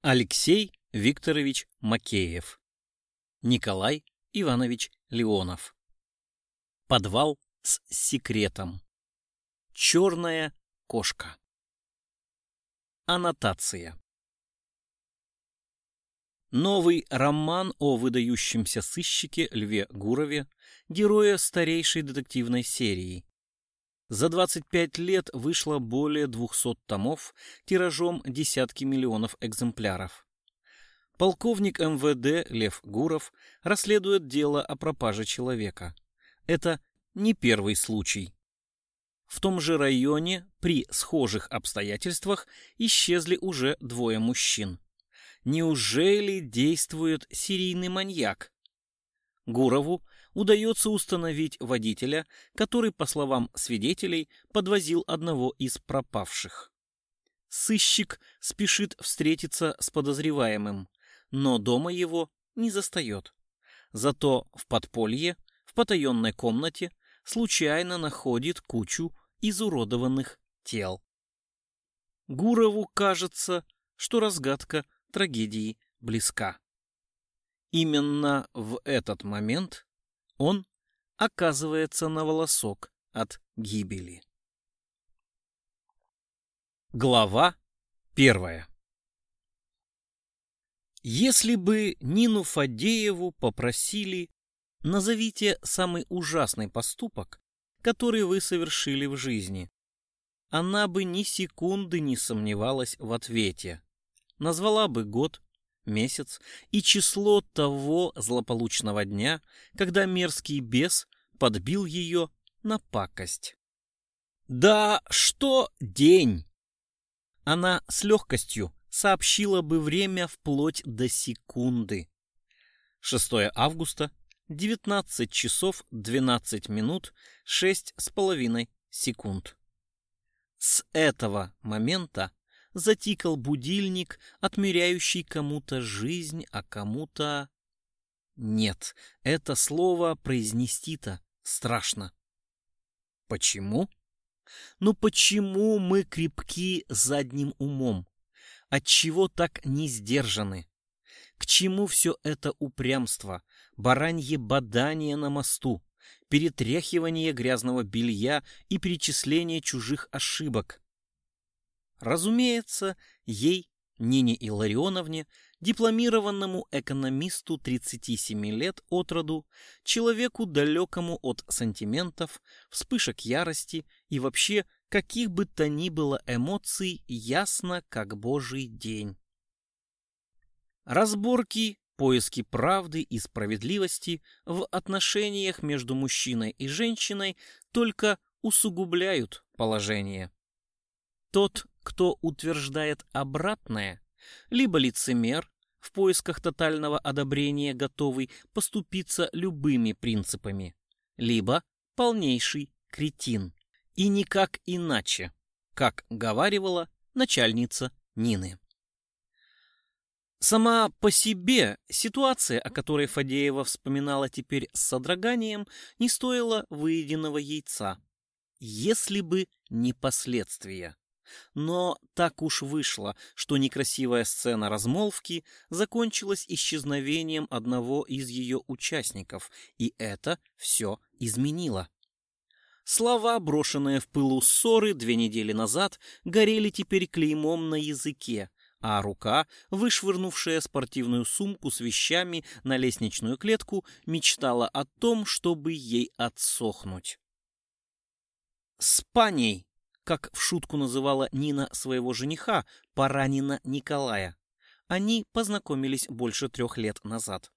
Алексей Викторович Макеев. Николай Иванович Леонов. Подвал с секретом. Черная кошка. Аннотация. Новый роман о выдающемся сыщике Льве Гурове, герое старейшей детективной серии. За 25 лет вышло более 200 томов, тиражом десятки миллионов экземпляров. Полковник МВД Лев Гуров расследует дело о пропаже человека. Это не первый случай. В том же районе при схожих обстоятельствах исчезли уже двое мужчин. Неужели действует серийный маньяк? Гурову удается установить водителя, который, по словам свидетелей, подвозил одного из пропавших. Сыщик спешит встретиться с подозреваемым, но дома его не застает. Зато в подполье, в потаенной комнате, случайно находит кучу изуродованных тел. Гурову кажется, что разгадка трагедии близка. Именно в этот момент он оказывается на волосок от гибели. Глава первая Если бы Нину Фадееву попросили «назовите самый ужасный поступок, который вы совершили в жизни», она бы ни секунды не сомневалась в ответе. Назвала бы год, месяц и число того злополучного дня, когда мерзкий бес подбил ее на пакость. Да что день! Она с легкостью сообщила бы время вплоть до секунды. 6 августа, 19 часов 12 минут 6 с половиной секунд. С этого момента затикал будильник, отмеряющий кому-то жизнь, а кому-то... Нет, это слово произнести-то страшно. Почему? Ну почему мы крепки задним умом? Отчего так не сдержаны? К чему все это упрямство, баранье бадание на мосту, перетряхивание грязного белья и перечисление чужих ошибок? Разумеется, ей, Нине Илларионовне, дипломированному экономисту 37 лет от роду, человеку далекому от сантиментов, вспышек ярости и вообще каких бы то ни было эмоций, ясно как божий день. Разборки, поиски правды и справедливости в отношениях между мужчиной и женщиной только усугубляют положение. Тот, кто утверждает обратное, либо лицемер, в поисках тотального одобрения готовый поступиться любыми принципами, либо полнейший кретин. И никак иначе, как говаривала начальница Нины. Сама по себе ситуация, о которой Фадеева вспоминала теперь с содроганием, не стоила выеденного яйца, если бы не последствия. Но так уж вышло, что некрасивая сцена размолвки закончилась исчезновением одного из ее участников, и это все изменило. Слова, брошенные в пылу ссоры две недели назад, горели теперь клеймом на языке, а рука, вышвырнувшая спортивную сумку с вещами на лестничную клетку, мечтала о том, чтобы ей отсохнуть. «С паней!» Как в шутку называла Нина своего жениха, Паранина Николая. Они познакомились больше трех лет назад.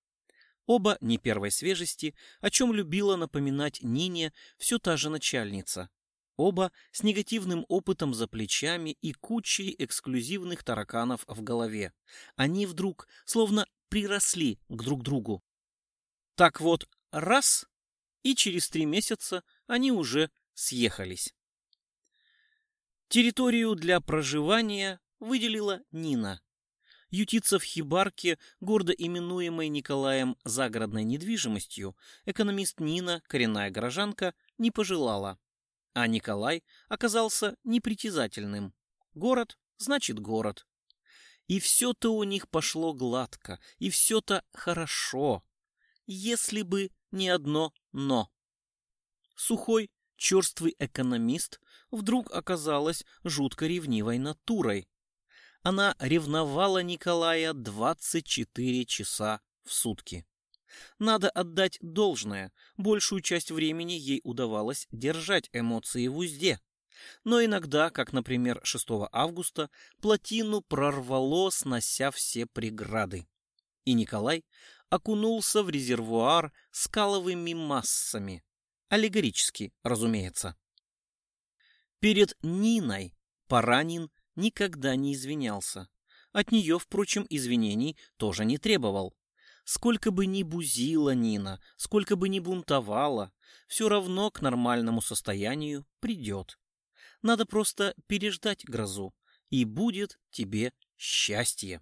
Оба не первой свежести, о чем любила напоминать Нине все та же начальница. Оба с негативным опытом за плечами и кучей эксклюзивных тараканов в голове. Они вдруг словно приросли к друг другу. Так вот, раз, и через три месяца они уже съехались. Территорию для проживания выделила Нина. Ютиться в хибарке, гордо именуемой Николаем загородной недвижимостью, экономист Нина, коренная горожанка, не пожелала. А Николай оказался непритязательным. Город значит город. И все-то у них пошло гладко, и все-то хорошо, если бы не одно «но». Сухой, черствый экономист вдруг оказалась жутко ревнивой натурой. Она ревновала Николая 24 часа в сутки. Надо отдать должное, большую часть времени ей удавалось держать эмоции в узде. Но иногда, как, например, 6 августа, плотину прорвало, снося все преграды. И Николай окунулся в резервуар скаловыми массами. Аллегорически, разумеется. Перед Ниной Паранин никогда не извинялся. От нее, впрочем, извинений тоже не требовал. Сколько бы ни бузила Нина, сколько бы ни бунтовала, все равно к нормальному состоянию придет. Надо просто переждать грозу, и будет тебе счастье.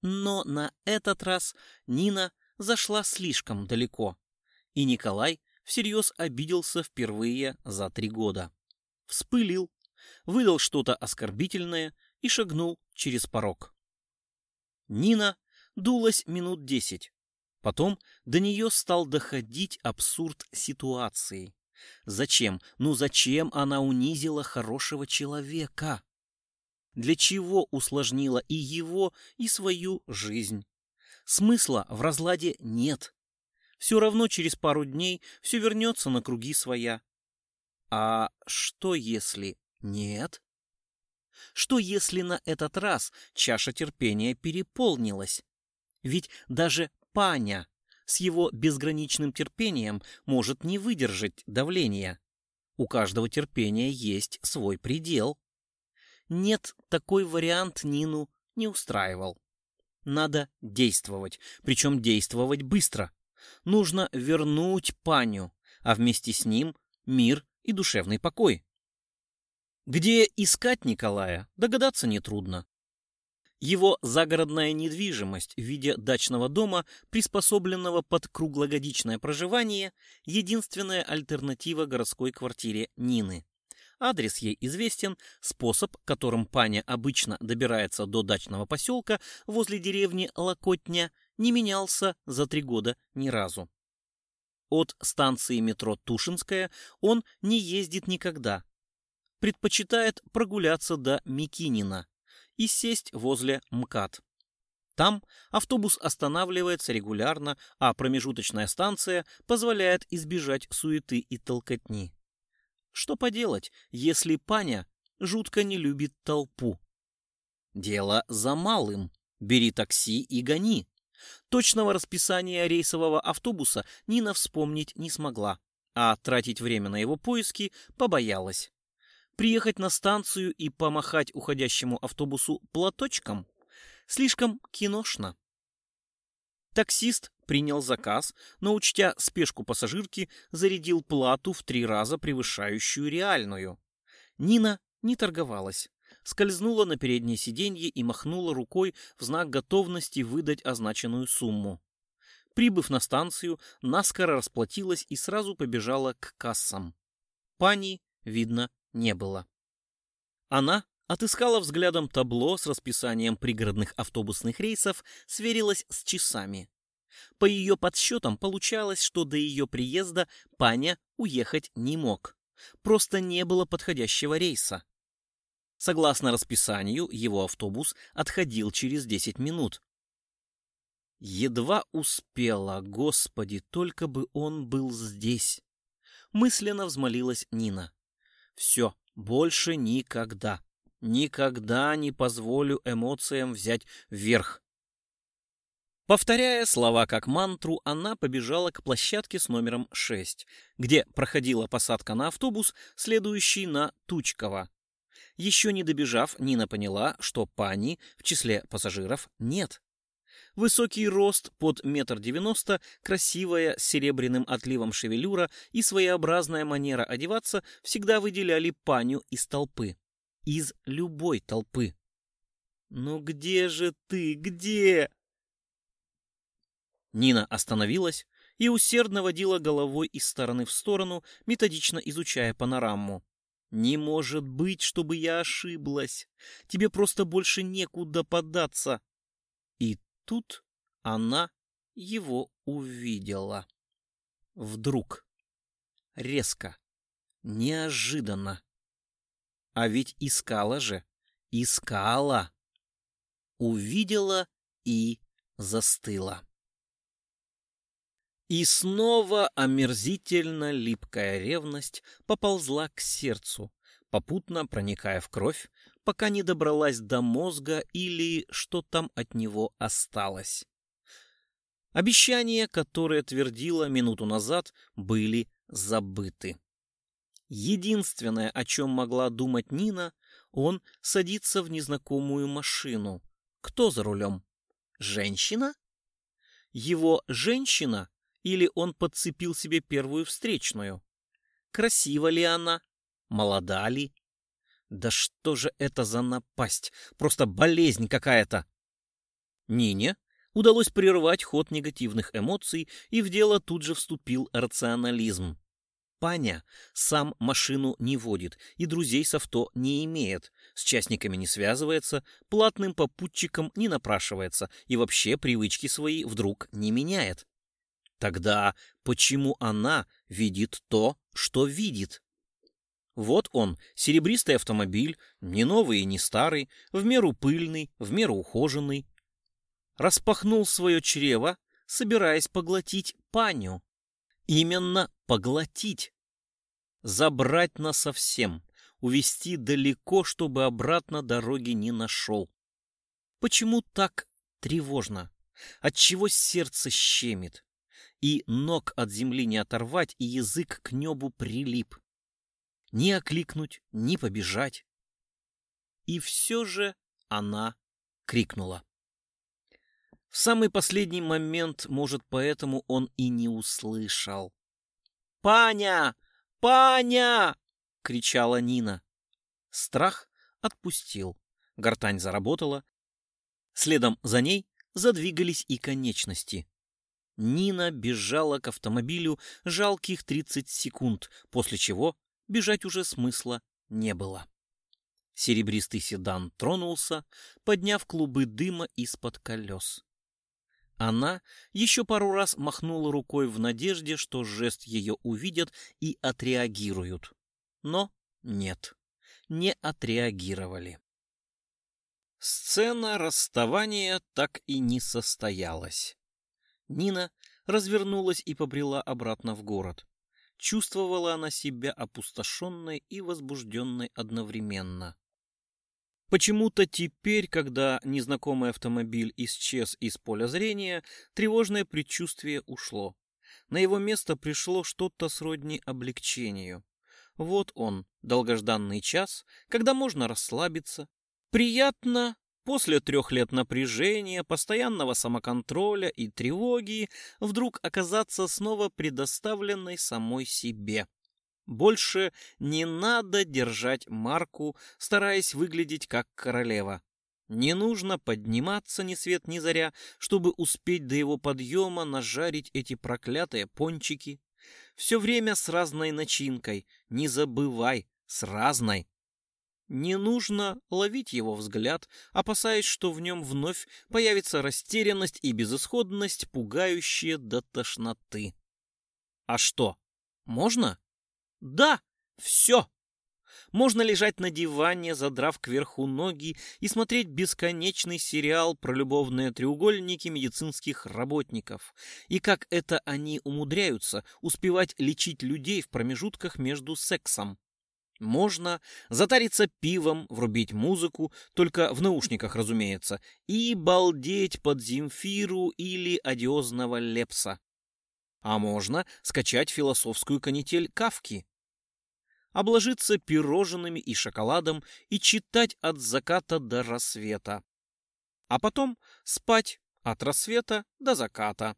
Но на этот раз Нина зашла слишком далеко, и Николай всерьез обиделся впервые за три года. Вспылил, выдал что-то оскорбительное и шагнул через порог. Нина дулась минут десять. Потом до нее стал доходить абсурд ситуации. Зачем? Ну зачем она унизила хорошего человека? Для чего усложнила и его, и свою жизнь? Смысла в разладе нет. Все равно через пару дней все вернется на круги своя. А что если нет? Что если на этот раз чаша терпения переполнилась? Ведь даже Паня с его безграничным терпением может не выдержать давления. У каждого терпения есть свой предел. Нет, такой вариант Нину не устраивал. Надо действовать, причем действовать быстро. Нужно вернуть Паню, а вместе с ним мир и душевный покой. Где искать Николая, догадаться нетрудно. Его загородная недвижимость в виде дачного дома, приспособленного под круглогодичное проживание, единственная альтернатива городской квартире Нины. Адрес ей известен, способ, которым паня обычно добирается до дачного поселка возле деревни Локотня, не менялся за три года ни разу. От станции метро Тушинская он не ездит никогда. Предпочитает прогуляться до Микинина, и сесть возле МКАД. Там автобус останавливается регулярно, а промежуточная станция позволяет избежать суеты и толкотни. Что поделать, если паня жутко не любит толпу? Дело за малым. Бери такси и гони. Точного расписания рейсового автобуса Нина вспомнить не смогла, а тратить время на его поиски побоялась приехать на станцию и помахать уходящему автобусу платочком слишком киношно. Таксист принял заказ, но, учтя спешку пассажирки, зарядил плату в три раза превышающую реальную. Нина не торговалась, скользнула на переднее сиденье и махнула рукой в знак готовности выдать означенную сумму. Прибыв на станцию, наскоро расплатилась и сразу побежала к кассам. Пани, видно, не было. Она отыскала взглядом табло с расписанием пригородных автобусных рейсов, сверилась с часами. По ее подсчетам получалось, что до ее приезда Паня уехать не мог. Просто не было подходящего рейса. Согласно расписанию, его автобус отходил через 10 минут. Едва успела, господи, только бы он был здесь. Мысленно взмолилась Нина. Все, больше никогда. Никогда не позволю эмоциям взять вверх. Повторяя слова как мантру, она побежала к площадке с номером 6, где проходила посадка на автобус, следующий на Тучково. Еще не добежав, Нина поняла, что пани в числе пассажиров нет. Высокий рост под метр девяносто, красивая с серебряным отливом шевелюра и своеобразная манера одеваться всегда выделяли паню из толпы. Из любой толпы. «Ну где же ты? Где?» Нина остановилась и усердно водила головой из стороны в сторону, методично изучая панораму. Не может быть, чтобы я ошиблась. Тебе просто больше некуда податься. И тут она его увидела. Вдруг. Резко. Неожиданно. А ведь искала же. Искала. Увидела и застыла. И снова омерзительно липкая ревность поползла к сердцу, попутно проникая в кровь, пока не добралась до мозга или что там от него осталось. Обещания, которые твердила минуту назад, были забыты. Единственное, о чем могла думать Нина, он садится в незнакомую машину. Кто за рулем? Женщина? Его женщина или он подцепил себе первую встречную? Красива ли она? Молода ли? Да что же это за напасть? Просто болезнь какая-то. Нине удалось прервать ход негативных эмоций, и в дело тут же вступил рационализм. Паня сам машину не водит и друзей с авто не имеет, с частниками не связывается, платным попутчиком не напрашивается и вообще привычки свои вдруг не меняет. Тогда почему она видит то, что видит? Вот он, серебристый автомобиль, не новый и не старый, в меру пыльный, в меру ухоженный. Распахнул свое чрево, собираясь поглотить паню. Именно поглотить. Забрать насовсем, увести далеко, чтобы обратно дороги не нашел. Почему так тревожно? Отчего сердце щемит? И ног от земли не оторвать, и язык к небу прилип. Ни окликнуть, ни побежать. И все же она крикнула. В самый последний момент, может, поэтому он и не услышал. «Паня! Паня!» — кричала Нина. Страх отпустил. Гортань заработала. Следом за ней задвигались и конечности. Нина бежала к автомобилю жалких 30 секунд, после чего бежать уже смысла не было. Серебристый седан тронулся, подняв клубы дыма из-под колес. Она еще пару раз махнула рукой в надежде, что жест ее увидят и отреагируют. Но нет, не отреагировали. Сцена расставания так и не состоялась. Нина развернулась и побрела обратно в город. Чувствовала она себя опустошенной и возбужденной одновременно. Почему-то теперь, когда незнакомый автомобиль исчез из поля зрения, тревожное предчувствие ушло. На его место пришло что-то сродни облегчению. Вот он, долгожданный час, когда можно расслабиться. Приятно после трех лет напряжения, постоянного самоконтроля и тревоги вдруг оказаться снова предоставленной самой себе. Больше не надо держать марку, стараясь выглядеть как королева. Не нужно подниматься ни свет ни заря, чтобы успеть до его подъема нажарить эти проклятые пончики. Все время с разной начинкой, не забывай, с разной. Не нужно ловить его взгляд, опасаясь, что в нем вновь появится растерянность и безысходность, пугающие до тошноты. А что, можно? Да, все. Можно лежать на диване, задрав кверху ноги, и смотреть бесконечный сериал про любовные треугольники медицинских работников. И как это они умудряются успевать лечить людей в промежутках между сексом. Можно затариться пивом, врубить музыку, только в наушниках, разумеется, и балдеть под Земфиру или одиозного Лепса. А можно скачать философскую канитель Кавки, обложиться пирожными и шоколадом и читать от заката до рассвета. А потом спать от рассвета до заката.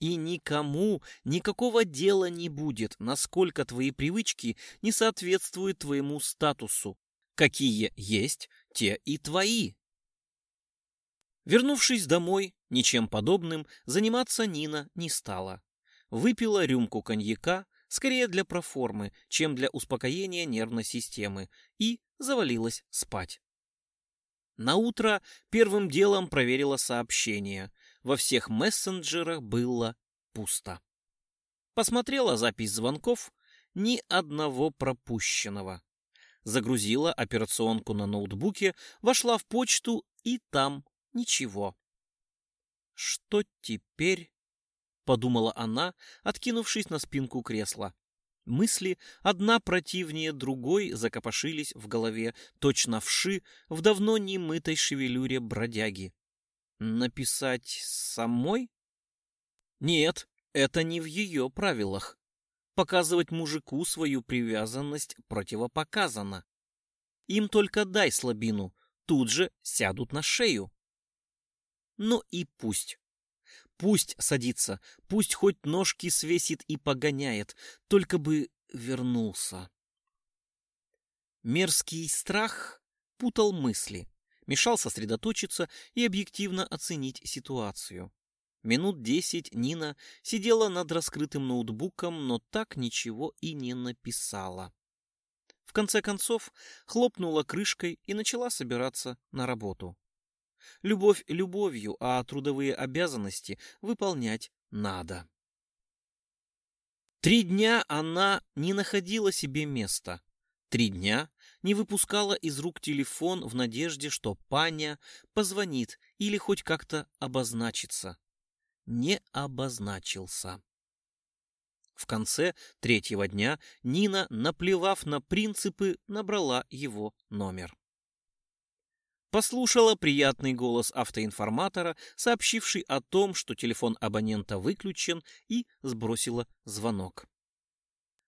И никому никакого дела не будет, насколько твои привычки не соответствуют твоему статусу. Какие есть, те и твои. Вернувшись домой, ничем подобным заниматься Нина не стала. Выпила рюмку коньяка, скорее для проформы, чем для успокоения нервной системы, и завалилась спать. На утро первым делом проверила сообщения. Во всех мессенджерах было пусто. Посмотрела запись звонков, ни одного пропущенного. Загрузила операционку на ноутбуке, вошла в почту и там ничего. Что теперь? подумала она, откинувшись на спинку кресла. Мысли, одна противнее другой, закопошились в голове, точно вши в давно немытой шевелюре бродяги. Написать самой? Нет, это не в ее правилах. Показывать мужику свою привязанность противопоказано. Им только дай слабину, тут же сядут на шею. Ну и пусть. Пусть садится, пусть хоть ножки свесит и погоняет, только бы вернулся. Мерзкий страх путал мысли, мешал сосредоточиться и объективно оценить ситуацию. Минут десять Нина сидела над раскрытым ноутбуком, но так ничего и не написала. В конце концов, хлопнула крышкой и начала собираться на работу. Любовь любовью, а трудовые обязанности выполнять надо. Три дня она не находила себе места. Три дня не выпускала из рук телефон в надежде, что паня позвонит или хоть как-то обозначится. Не обозначился. В конце третьего дня Нина, наплевав на принципы, набрала его номер послушала приятный голос автоинформатора, сообщивший о том, что телефон абонента выключен, и сбросила звонок.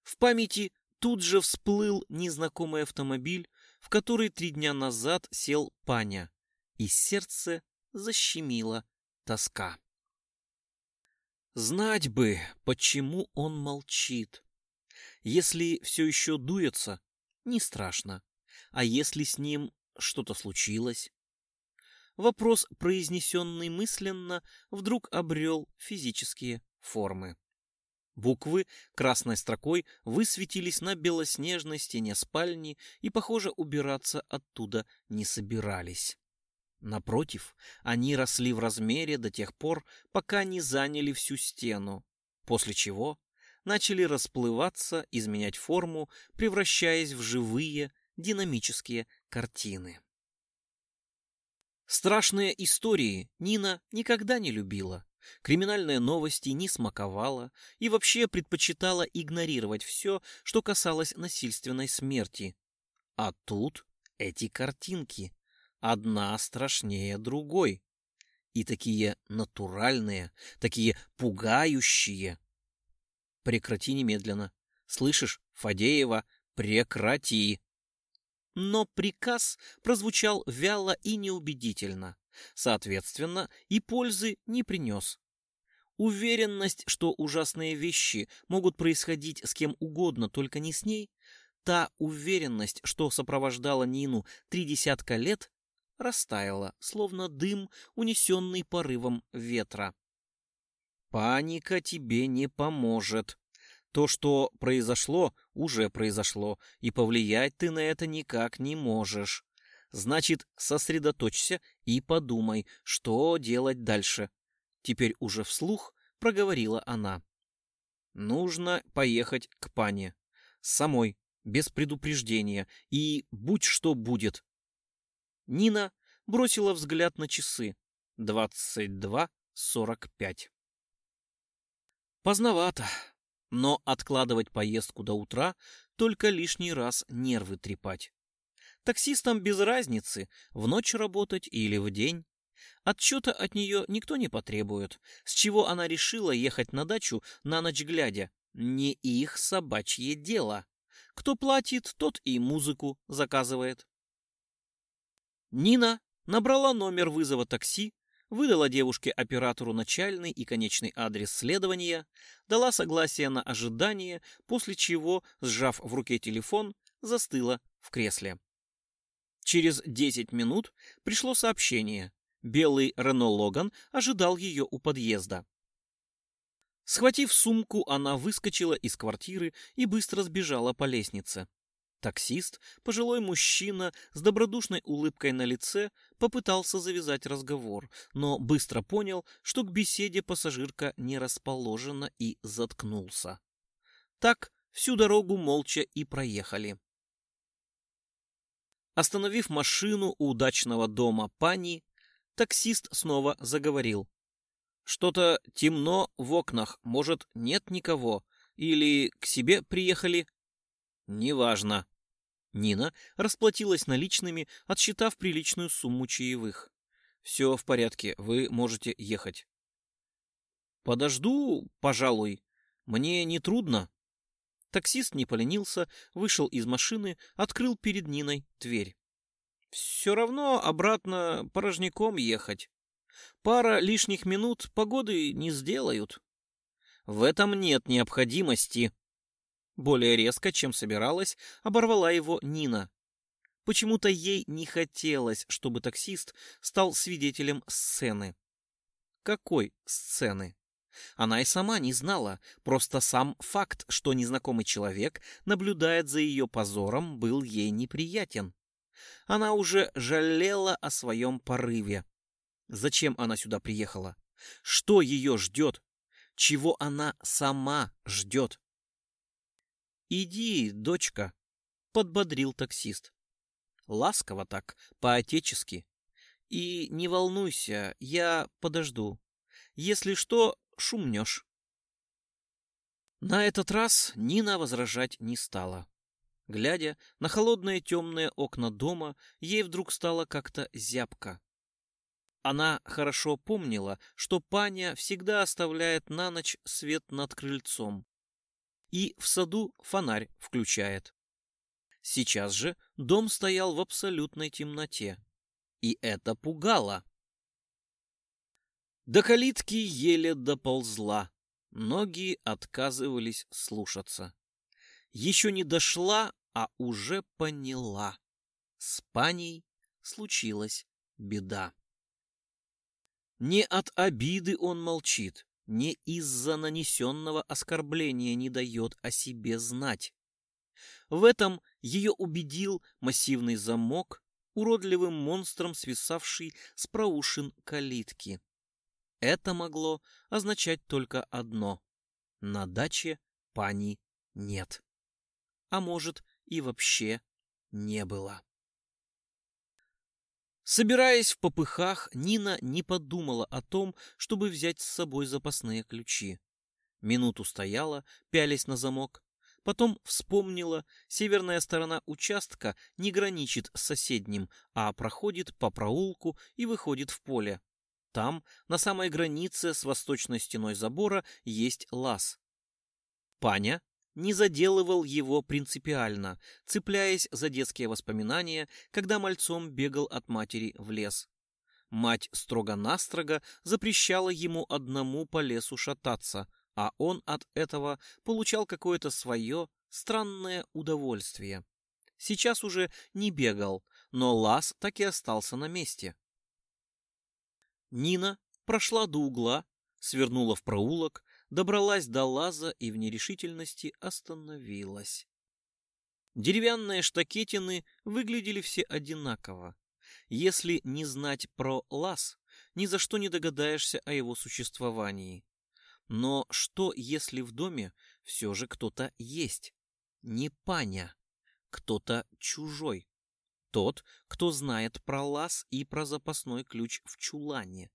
В памяти тут же всплыл незнакомый автомобиль, в который три дня назад сел Паня, и сердце защемило тоска. Знать бы, почему он молчит. Если все еще дуется, не страшно. А если с ним что-то случилось? Вопрос, произнесенный мысленно, вдруг обрел физические формы. Буквы красной строкой высветились на белоснежной стене спальни и, похоже, убираться оттуда не собирались. Напротив, они росли в размере до тех пор, пока не заняли всю стену, после чего начали расплываться, изменять форму, превращаясь в живые динамические картины. Страшные истории Нина никогда не любила, криминальные новости не смаковала и вообще предпочитала игнорировать все, что касалось насильственной смерти. А тут эти картинки, одна страшнее другой. И такие натуральные, такие пугающие. Прекрати немедленно. Слышишь, Фадеева, прекрати. Но приказ прозвучал вяло и неубедительно, соответственно, и пользы не принес. Уверенность, что ужасные вещи могут происходить с кем угодно, только не с ней, та уверенность, что сопровождала Нину три десятка лет, растаяла, словно дым, унесенный порывом ветра. «Паника тебе не поможет», то, что произошло, уже произошло, и повлиять ты на это никак не можешь. Значит, сосредоточься и подумай, что делать дальше. Теперь уже вслух проговорила она. Нужно поехать к пане. Самой, без предупреждения, и будь что будет. Нина бросила взгляд на часы. Двадцать два сорок пять. Поздновато. Но откладывать поездку до утра только лишний раз нервы трепать. Таксистам без разницы, в ночь работать или в день. Отчета от нее никто не потребует. С чего она решила ехать на дачу на ночь глядя? Не их собачье дело. Кто платит, тот и музыку заказывает. Нина набрала номер вызова такси, выдала девушке-оператору начальный и конечный адрес следования, дала согласие на ожидание, после чего, сжав в руке телефон, застыла в кресле. Через 10 минут пришло сообщение. Белый Рено Логан ожидал ее у подъезда. Схватив сумку, она выскочила из квартиры и быстро сбежала по лестнице. Таксист, пожилой мужчина с добродушной улыбкой на лице, попытался завязать разговор, но быстро понял, что к беседе пассажирка не расположена и заткнулся. Так всю дорогу молча и проехали. Остановив машину у удачного дома пани, таксист снова заговорил. Что-то темно в окнах, может, нет никого, или к себе приехали? Неважно. Нина расплатилась наличными, отсчитав приличную сумму чаевых. Все в порядке, вы можете ехать. Подожду, пожалуй. Мне не трудно. Таксист не поленился, вышел из машины, открыл перед Ниной дверь. Все равно обратно порожняком ехать. Пара лишних минут погоды не сделают. В этом нет необходимости. Более резко, чем собиралась, оборвала его Нина. Почему-то ей не хотелось, чтобы таксист стал свидетелем сцены. Какой сцены? Она и сама не знала, просто сам факт, что незнакомый человек наблюдает за ее позором, был ей неприятен. Она уже жалела о своем порыве. Зачем она сюда приехала? Что ее ждет? Чего она сама ждет? «Иди, дочка», — подбодрил таксист. Ласково так, по-отечески. «И не волнуйся, я подожду. Если что, шумнешь». На этот раз Нина возражать не стала. Глядя на холодные темные окна дома, ей вдруг стало как-то зябко. Она хорошо помнила, что паня всегда оставляет на ночь свет над крыльцом. И в саду фонарь включает. Сейчас же дом стоял в абсолютной темноте. И это пугало. До калитки еле доползла. Ноги отказывались слушаться. Еще не дошла, а уже поняла. С паней случилась беда. Не от обиды он молчит, не из-за нанесенного оскорбления не дает о себе знать. В этом ее убедил массивный замок, уродливым монстром свисавший с проушин калитки. Это могло означать только одно. На даче пани нет. А может и вообще не было. Собираясь в попыхах, Нина не подумала о том, чтобы взять с собой запасные ключи. Минуту стояла, пялясь на замок. Потом вспомнила, северная сторона участка не граничит с соседним, а проходит по проулку и выходит в поле. Там, на самой границе с восточной стеной забора, есть лаз. Паня не заделывал его принципиально, цепляясь за детские воспоминания, когда мальцом бегал от матери в лес. Мать строго-настрого запрещала ему одному по лесу шататься, а он от этого получал какое-то свое странное удовольствие. Сейчас уже не бегал, но лаз так и остался на месте. Нина прошла до угла, свернула в проулок, добралась до лаза и в нерешительности остановилась. Деревянные штакетины выглядели все одинаково. Если не знать про лаз, ни за что не догадаешься о его существовании. Но что, если в доме все же кто-то есть? Не паня, кто-то чужой. Тот, кто знает про лаз и про запасной ключ в чулане.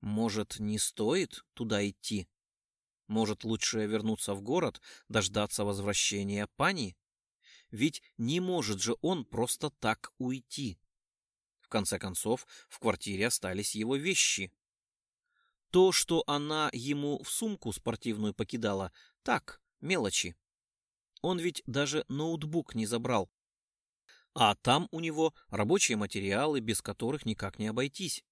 Может, не стоит туда идти? Может, лучше вернуться в город, дождаться возвращения пани? Ведь не может же он просто так уйти. В конце концов, в квартире остались его вещи. То, что она ему в сумку спортивную покидала, так, мелочи. Он ведь даже ноутбук не забрал. А там у него рабочие материалы, без которых никак не обойтись.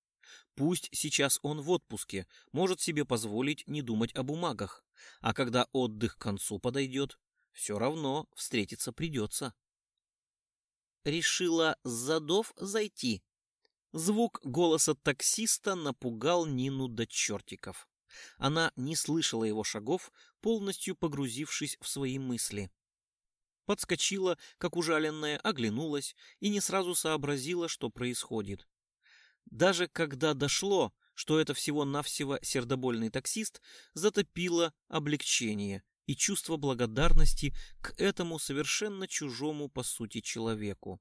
Пусть сейчас он в отпуске, может себе позволить не думать о бумагах, а когда отдых к концу подойдет, все равно встретиться придется. Решила с задов зайти. Звук голоса таксиста напугал Нину до чертиков. Она не слышала его шагов, полностью погрузившись в свои мысли. Подскочила, как ужаленная, оглянулась и не сразу сообразила, что происходит. Даже когда дошло, что это всего-навсего сердобольный таксист, затопило облегчение и чувство благодарности к этому совершенно чужому по сути человеку.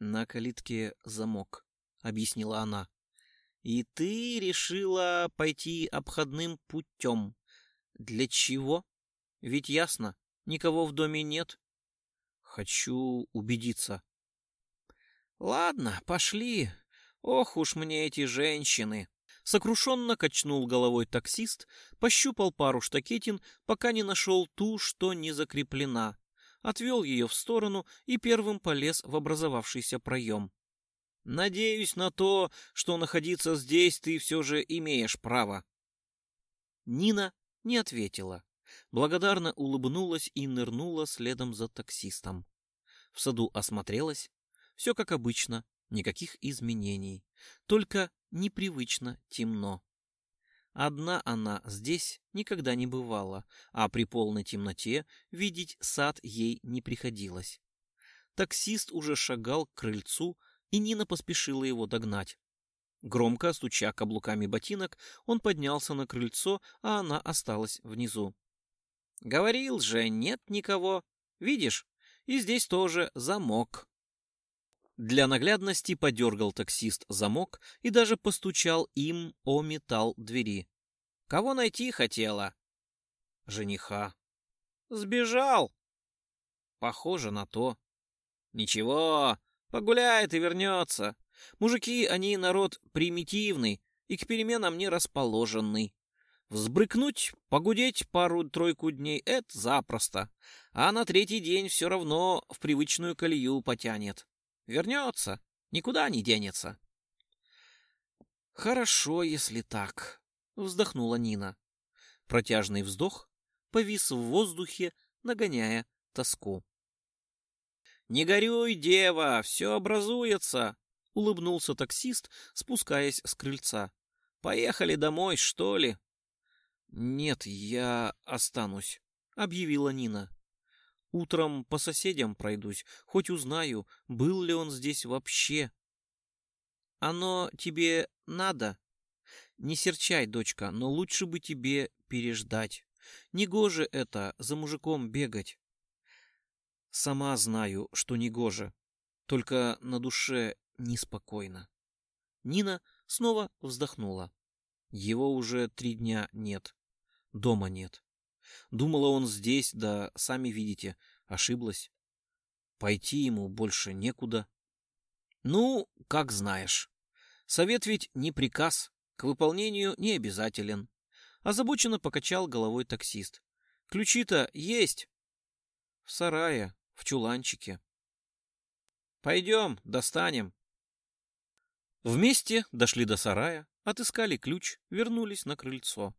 «На калитке замок», — объяснила она. «И ты решила пойти обходным путем. Для чего? Ведь ясно, никого в доме нет». «Хочу убедиться». «Ладно, пошли. Ох уж мне эти женщины!» Сокрушенно качнул головой таксист, пощупал пару штакетин, пока не нашел ту, что не закреплена. Отвел ее в сторону и первым полез в образовавшийся проем. «Надеюсь на то, что находиться здесь ты все же имеешь право». Нина не ответила. Благодарно улыбнулась и нырнула следом за таксистом. В саду осмотрелась. Все как обычно, никаких изменений. Только непривычно темно. Одна она здесь никогда не бывала, а при полной темноте видеть сад ей не приходилось. Таксист уже шагал к крыльцу, и Нина поспешила его догнать. Громко стуча каблуками ботинок, он поднялся на крыльцо, а она осталась внизу. «Говорил же, нет никого. Видишь, и здесь тоже замок». Для наглядности подергал таксист замок и даже постучал им о металл двери. «Кого найти хотела?» «Жениха». «Сбежал?» «Похоже на то». «Ничего, погуляет и вернется. Мужики, они народ примитивный и к переменам не расположенный. Взбрыкнуть, погудеть пару-тройку дней — это запросто, а на третий день все равно в привычную колею потянет. Вернется, никуда не денется. Хорошо, если так, вздохнула Нина. Протяжный вздох повис в воздухе, нагоняя тоску. «Не горюй, дева, все образуется!» — улыбнулся таксист, спускаясь с крыльца. «Поехали домой, что ли?» «Нет, я останусь», — объявила Нина. Утром по соседям пройдусь, хоть узнаю, был ли он здесь вообще. Оно тебе надо? Не серчай, дочка, но лучше бы тебе переждать. Негоже это, за мужиком бегать. Сама знаю, что негоже, только на душе неспокойно. Нина снова вздохнула. Его уже три дня нет. Дома нет. Думала он здесь, да, сами видите, ошиблась. Пойти ему больше некуда. Ну, как знаешь. Совет ведь не приказ, к выполнению не обязателен. Озабоченно покачал головой таксист. Ключи-то есть. В сарае, в чуланчике. Пойдем, достанем. Вместе дошли до сарая, отыскали ключ, вернулись на крыльцо.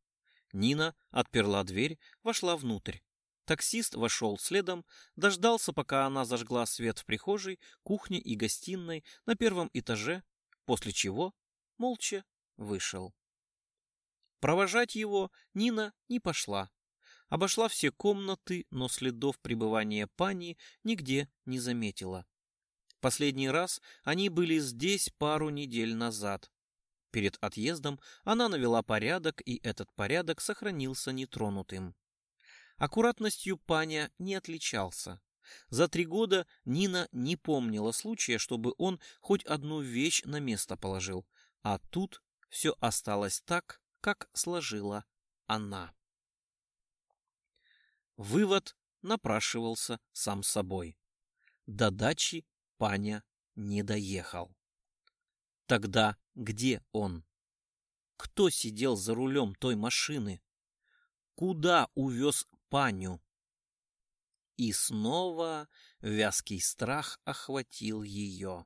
Нина отперла дверь, вошла внутрь. Таксист вошел следом, дождался, пока она зажгла свет в прихожей, кухне и гостиной на первом этаже, после чего молча вышел. Провожать его Нина не пошла. Обошла все комнаты, но следов пребывания пани нигде не заметила. Последний раз они были здесь пару недель назад. Перед отъездом она навела порядок, и этот порядок сохранился нетронутым. Аккуратностью паня не отличался. За три года Нина не помнила случая, чтобы он хоть одну вещь на место положил, а тут все осталось так, как сложила она. Вывод напрашивался сам собой. До дачи паня не доехал. Тогда где он? Кто сидел за рулем той машины? Куда увез Паню? И снова вязкий страх охватил ее.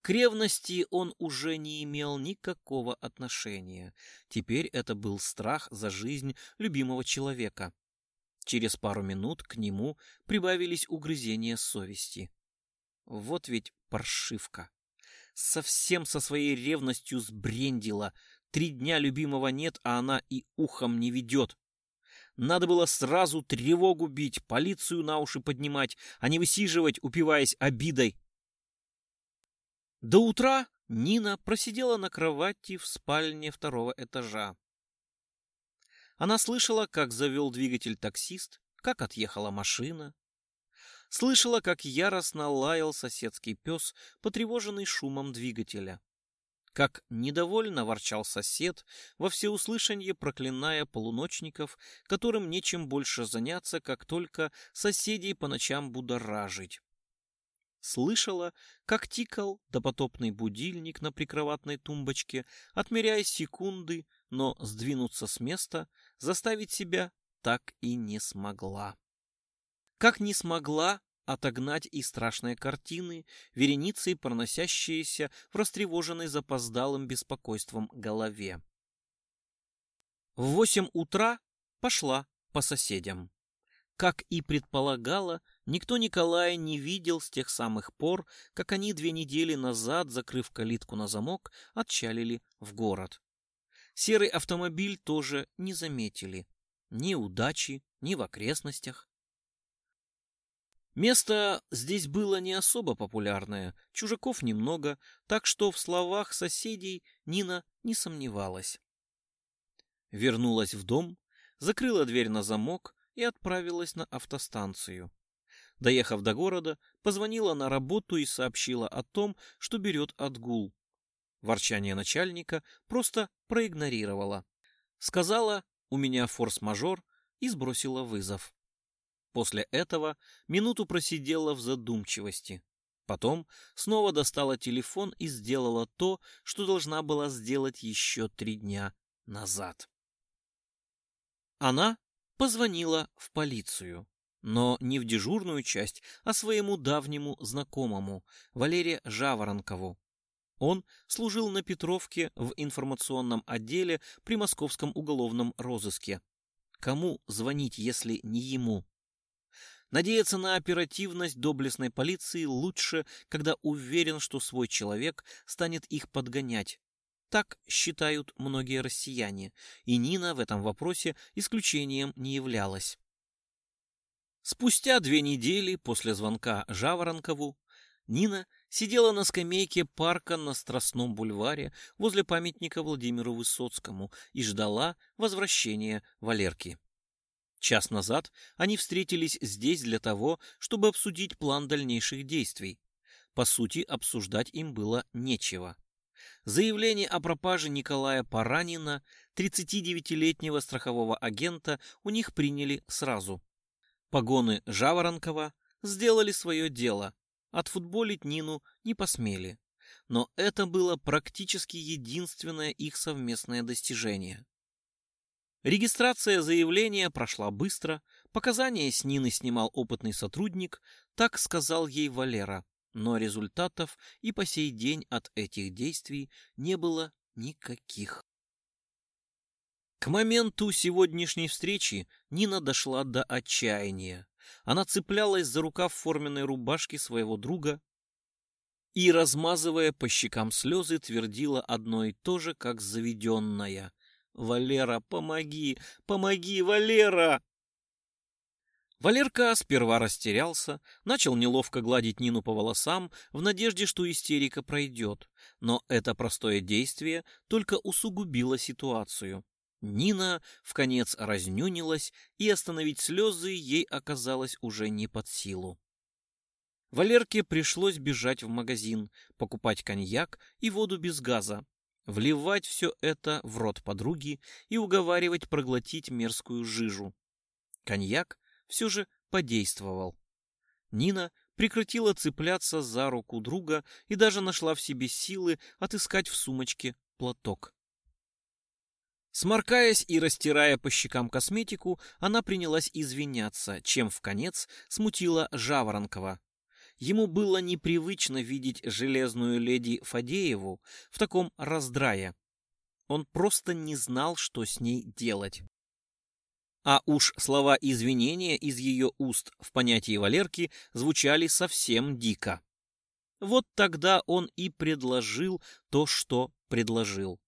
К ревности он уже не имел никакого отношения. Теперь это был страх за жизнь любимого человека. Через пару минут к нему прибавились угрызения совести. Вот ведь паршивка совсем со своей ревностью сбрендила. Три дня любимого нет, а она и ухом не ведет. Надо было сразу тревогу бить, полицию на уши поднимать, а не высиживать, упиваясь обидой. До утра Нина просидела на кровати в спальне второго этажа. Она слышала, как завел двигатель таксист, как отъехала машина. Слышала, как яростно лаял соседский пес, потревоженный шумом двигателя. Как недовольно ворчал сосед, во всеуслышанье проклиная полуночников, которым нечем больше заняться, как только соседей по ночам будоражить слышала, как тикал допотопный будильник на прикроватной тумбочке, отмеряя секунды, но сдвинуться с места, заставить себя так и не смогла. Как не смогла отогнать и страшные картины, вереницей проносящиеся в растревоженной запоздалым беспокойством голове. В восемь утра пошла по соседям. Как и предполагала, никто Николая не видел с тех самых пор, как они две недели назад, закрыв калитку на замок, отчалили в город. Серый автомобиль тоже не заметили. Ни удачи, ни в окрестностях. Место здесь было не особо популярное, чужаков немного, так что в словах соседей Нина не сомневалась. Вернулась в дом, закрыла дверь на замок, и отправилась на автостанцию. Доехав до города, позвонила на работу и сообщила о том, что берет отгул. Ворчание начальника просто проигнорировала. Сказала «у меня форс-мажор» и сбросила вызов. После этого минуту просидела в задумчивости. Потом снова достала телефон и сделала то, что должна была сделать еще три дня назад. Она позвонила в полицию. Но не в дежурную часть, а своему давнему знакомому, Валерия Жаворонкову. Он служил на Петровке в информационном отделе при Московском уголовном розыске. Кому звонить, если не ему? Надеяться на оперативность доблестной полиции лучше, когда уверен, что свой человек станет их подгонять, так считают многие россияне, и Нина в этом вопросе исключением не являлась. Спустя две недели после звонка Жаворонкову Нина сидела на скамейке парка на Страстном бульваре возле памятника Владимиру Высоцкому и ждала возвращения Валерки. Час назад они встретились здесь для того, чтобы обсудить план дальнейших действий. По сути, обсуждать им было нечего. Заявление о пропаже Николая Паранина, 39-летнего страхового агента, у них приняли сразу. Погоны Жаворонкова сделали свое дело, отфутболить Нину не посмели. Но это было практически единственное их совместное достижение. Регистрация заявления прошла быстро, показания с Нины снимал опытный сотрудник, так сказал ей Валера но результатов и по сей день от этих действий не было никаких. К моменту сегодняшней встречи Нина дошла до отчаяния. Она цеплялась за рукав форменной рубашки своего друга и, размазывая по щекам слезы, твердила одно и то же, как заведенная. «Валера, помоги! Помоги, Валера!» Валерка сперва растерялся, начал неловко гладить Нину по волосам в надежде, что истерика пройдет. Но это простое действие только усугубило ситуацию. Нина в конец разнюнилась, и остановить слезы ей оказалось уже не под силу. Валерке пришлось бежать в магазин, покупать коньяк и воду без газа, вливать все это в рот подруги и уговаривать проглотить мерзкую жижу. Коньяк все же подействовал. Нина прекратила цепляться за руку друга и даже нашла в себе силы отыскать в сумочке платок. Сморкаясь и растирая по щекам косметику, она принялась извиняться, чем в конец смутила Жаворонкова. Ему было непривычно видеть железную леди Фадееву в таком раздрае. Он просто не знал, что с ней делать. А уж слова извинения из ее уст в понятии Валерки звучали совсем дико. Вот тогда он и предложил то, что предложил.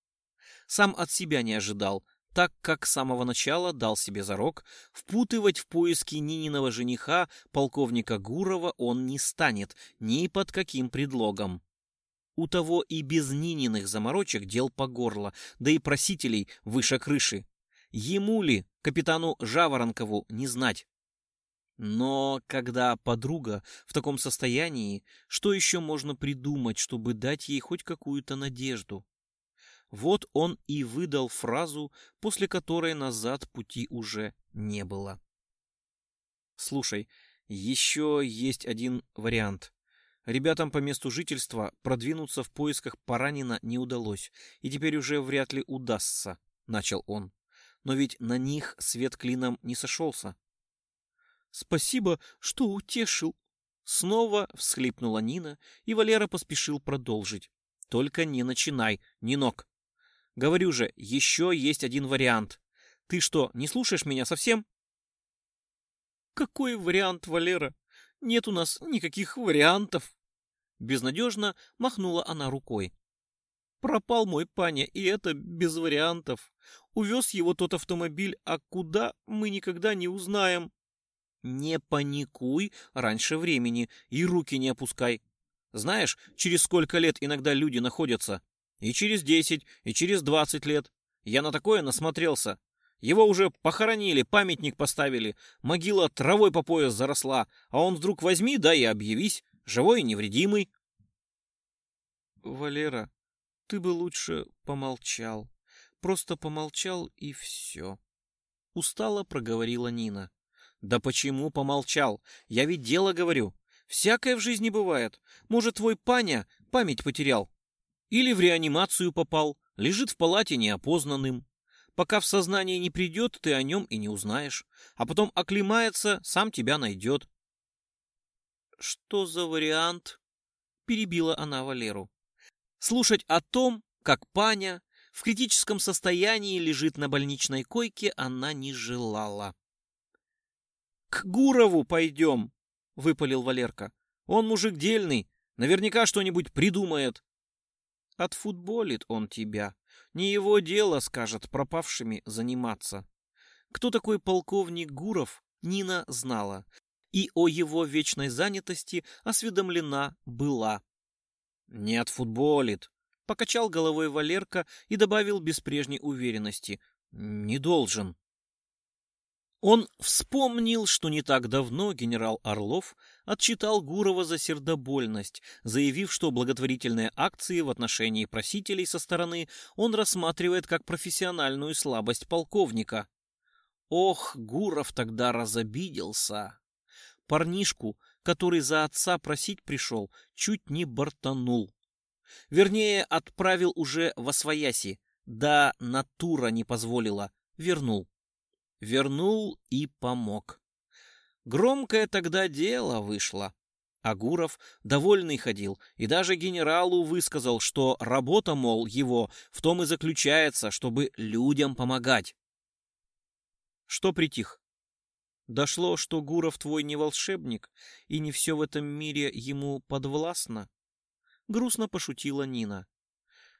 Сам от себя не ожидал, так как с самого начала дал себе зарок, впутывать в поиски Нининого жениха полковника Гурова он не станет ни под каким предлогом. У того и без Нининых заморочек дел по горло, да и просителей выше крыши. Ему ли, капитану Жаворонкову, не знать? Но когда подруга в таком состоянии, что еще можно придумать, чтобы дать ей хоть какую-то надежду? Вот он и выдал фразу, после которой назад пути уже не было. Слушай, еще есть один вариант. Ребятам по месту жительства продвинуться в поисках Паранина не удалось, и теперь уже вряд ли удастся, начал он. Но ведь на них свет клином не сошелся. Спасибо, что утешил. Снова всхлипнула Нина, и Валера поспешил продолжить. Только не начинай, Нинок. Говорю же, еще есть один вариант. Ты что, не слушаешь меня совсем? Какой вариант, Валера? Нет у нас никаких вариантов. Безнадежно махнула она рукой. Пропал мой паня, и это без вариантов. Увез его тот автомобиль, а куда мы никогда не узнаем. Не паникуй раньше времени и руки не опускай. Знаешь, через сколько лет иногда люди находятся? И через десять, и через двадцать лет. Я на такое насмотрелся. Его уже похоронили, памятник поставили, могила травой по пояс заросла, а он вдруг возьми, да и объявись, живой и невредимый. Валера, ты бы лучше помолчал. Просто помолчал и все. Устало проговорила Нина. Да почему помолчал? Я ведь дело говорю. Всякое в жизни бывает. Может, твой паня память потерял? Или в реанимацию попал, лежит в палате неопознанным. Пока в сознание не придет, ты о нем и не узнаешь. А потом оклемается, сам тебя найдет. Что за вариант? Перебила она Валеру. Слушать о том, как Паня в критическом состоянии лежит на больничной койке, она не желала. «К Гурову пойдем», — выпалил Валерка. «Он мужик дельный, наверняка что-нибудь придумает. Отфутболит он тебя. Не его дело, скажет, пропавшими заниматься. Кто такой полковник Гуров, Нина знала. И о его вечной занятости осведомлена была. Не отфутболит. Покачал головой Валерка и добавил без прежней уверенности. Не должен. Он вспомнил, что не так давно генерал Орлов отчитал Гурова за сердобольность, заявив, что благотворительные акции в отношении просителей со стороны он рассматривает как профессиональную слабость полковника. Ох, Гуров тогда разобиделся. Парнишку, который за отца просить пришел, чуть не бортанул. Вернее, отправил уже во свояси, да натура не позволила, вернул вернул и помог. Громкое тогда дело вышло. Агуров довольный ходил и даже генералу высказал, что работа, мол, его в том и заключается, чтобы людям помогать. Что притих? Дошло, что Гуров твой не волшебник, и не все в этом мире ему подвластно? Грустно пошутила Нина.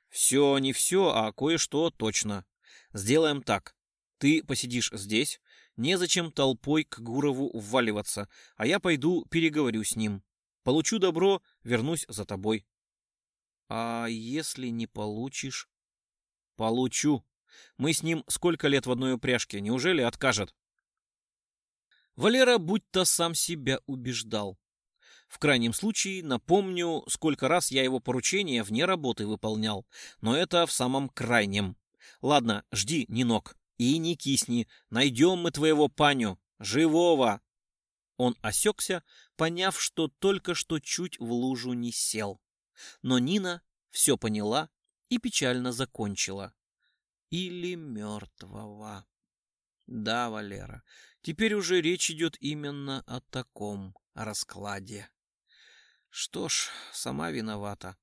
Все не все, а кое-что точно. Сделаем так. Ты посидишь здесь, незачем толпой к Гурову вваливаться, а я пойду переговорю с ним. Получу добро, вернусь за тобой. А если не получишь? Получу. Мы с ним сколько лет в одной упряжке, неужели откажет? Валера будто сам себя убеждал. В крайнем случае, напомню, сколько раз я его поручения вне работы выполнял, но это в самом крайнем. Ладно, жди, Нинок. И не кисни, найдем мы твоего паню, живого!» Он осекся, поняв, что только что чуть в лужу не сел. Но Нина все поняла и печально закончила. «Или мертвого». «Да, Валера, теперь уже речь идет именно о таком раскладе». Что ж, сама виновата.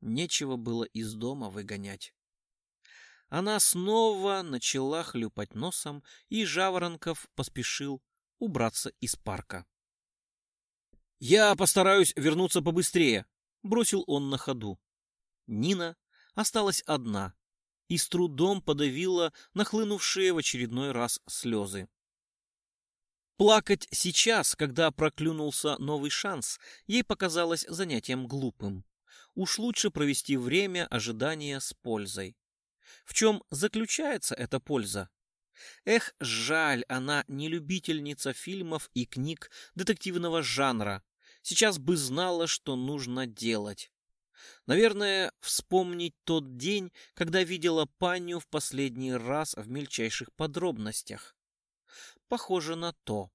Нечего было из дома выгонять. Она снова начала хлюпать носом, и Жаворонков поспешил убраться из парка. «Я постараюсь вернуться побыстрее», — бросил он на ходу. Нина осталась одна, и с трудом подавила нахлынувшие в очередной раз слезы. Плакать сейчас, когда проклюнулся новый шанс, ей показалось занятием глупым. Уж лучше провести время ожидания с пользой. В чем заключается эта польза? Эх, жаль, она не любительница фильмов и книг детективного жанра. Сейчас бы знала, что нужно делать. Наверное, вспомнить тот день, когда видела Паню в последний раз в мельчайших подробностях. Похоже на то.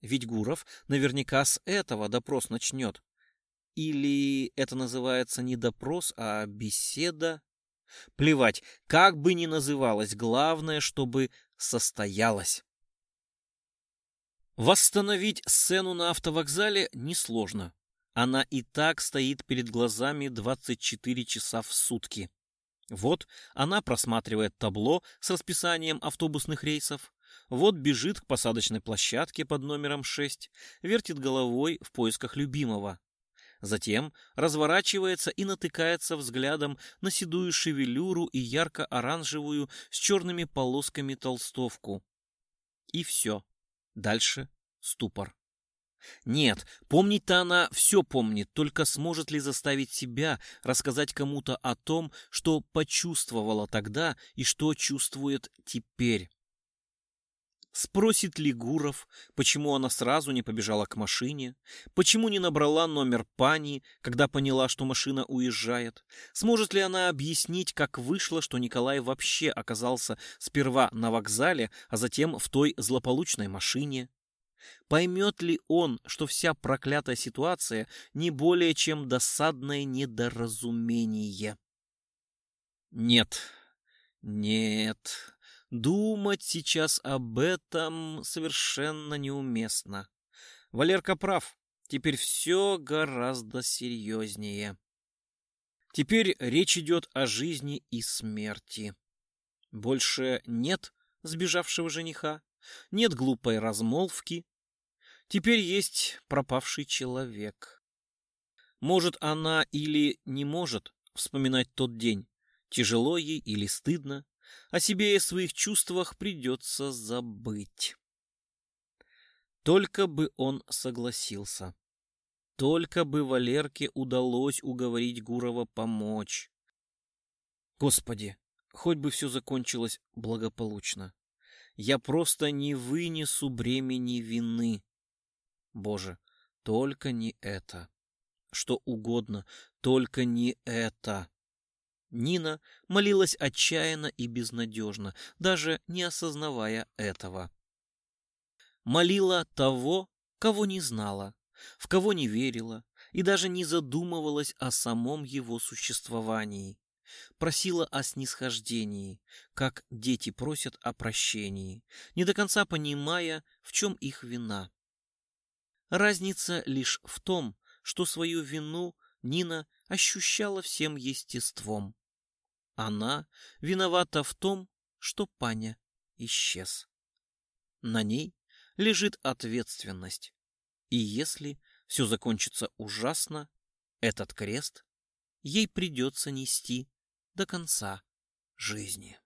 Ведь Гуров наверняка с этого допрос начнет. Или это называется не допрос, а беседа? Плевать, как бы ни называлось, главное, чтобы состоялось. Восстановить сцену на автовокзале несложно. Она и так стоит перед глазами 24 часа в сутки. Вот она просматривает табло с расписанием автобусных рейсов, вот бежит к посадочной площадке под номером 6, вертит головой в поисках любимого. Затем разворачивается и натыкается взглядом на седую шевелюру и ярко-оранжевую с черными полосками толстовку. И все. Дальше ступор. Нет, помнить-то она все помнит, только сможет ли заставить себя рассказать кому-то о том, что почувствовала тогда и что чувствует теперь. Спросит ли Гуров, почему она сразу не побежала к машине, почему не набрала номер пани, когда поняла, что машина уезжает. Сможет ли она объяснить, как вышло, что Николай вообще оказался сперва на вокзале, а затем в той злополучной машине? Поймет ли он, что вся проклятая ситуация не более чем досадное недоразумение? Нет, нет, Думать сейчас об этом совершенно неуместно. Валерка прав. Теперь все гораздо серьезнее. Теперь речь идет о жизни и смерти. Больше нет сбежавшего жениха, нет глупой размолвки. Теперь есть пропавший человек. Может она или не может вспоминать тот день, тяжело ей или стыдно, о себе и своих чувствах придется забыть. Только бы он согласился. Только бы Валерке удалось уговорить Гурова помочь. Господи, хоть бы все закончилось благополучно. Я просто не вынесу бремени вины. Боже, только не это. Что угодно, только не это. Нина молилась отчаянно и безнадежно, даже не осознавая этого. Молила того, кого не знала, в кого не верила и даже не задумывалась о самом его существовании. Просила о снисхождении, как дети просят о прощении, не до конца понимая, в чем их вина. Разница лишь в том, что свою вину Нина ощущала всем естеством. Она виновата в том, что Паня исчез. На ней лежит ответственность. И если все закончится ужасно, этот крест ей придется нести до конца жизни.